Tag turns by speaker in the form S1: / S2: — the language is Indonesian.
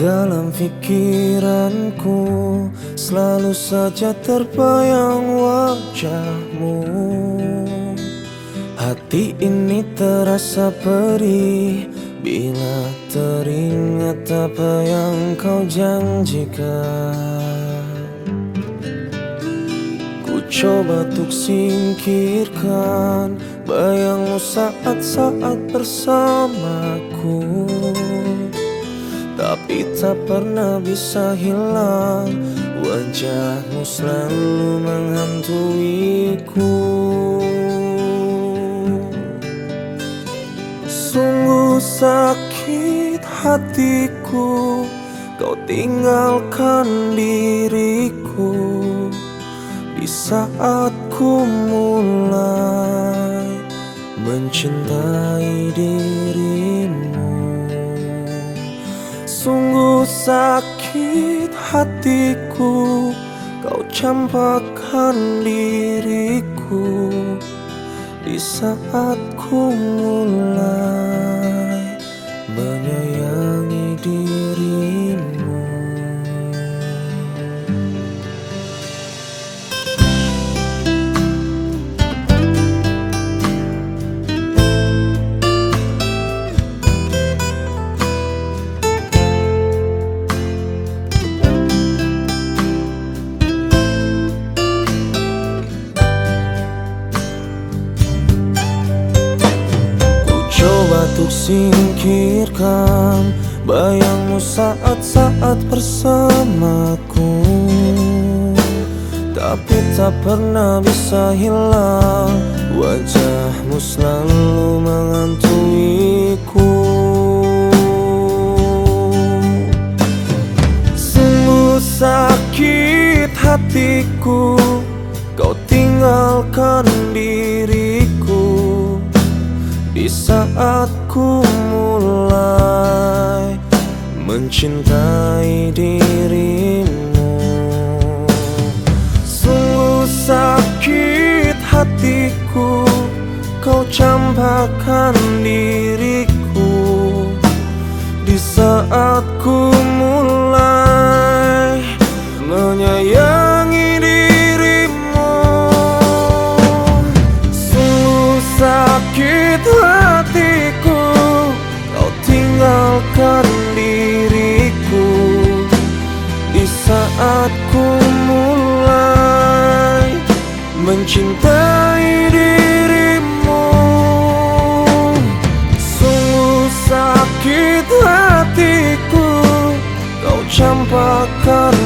S1: Dalam pikiranku selalu saja terbayang wajahmu. Hati ini terasa perih Bila teringat apa yang kau janjikan. Ku coba untuk singkirkan Bayangmu saat-saat bersamaku tapi tak pernah bisa hilang Wajahmu selalu menghantuiku. Sungguh sakit hatiku Kau tinggalkan diriku. Di saat ku mulai Sungguh sakit hatiku Kau campakkan diriku. Di saat ku mulai untuk singkirkan Bayangmu saat-saat bersamaku. Tapi tak pernah bisa hilang Wajahmu selalu menghantuiku Sungguh sakit hatiku Kau tinggalkan diriku Di saat ku mulai Mencintai dirimu Sungguh sakit hatiku Kau campakkan diriku. Di saat ku mulai sakit hatiku Kau tinggalkan diriku. Di saat ku mulai Mencintai dirimu Sungguh sakit hatiku. Kau campakkan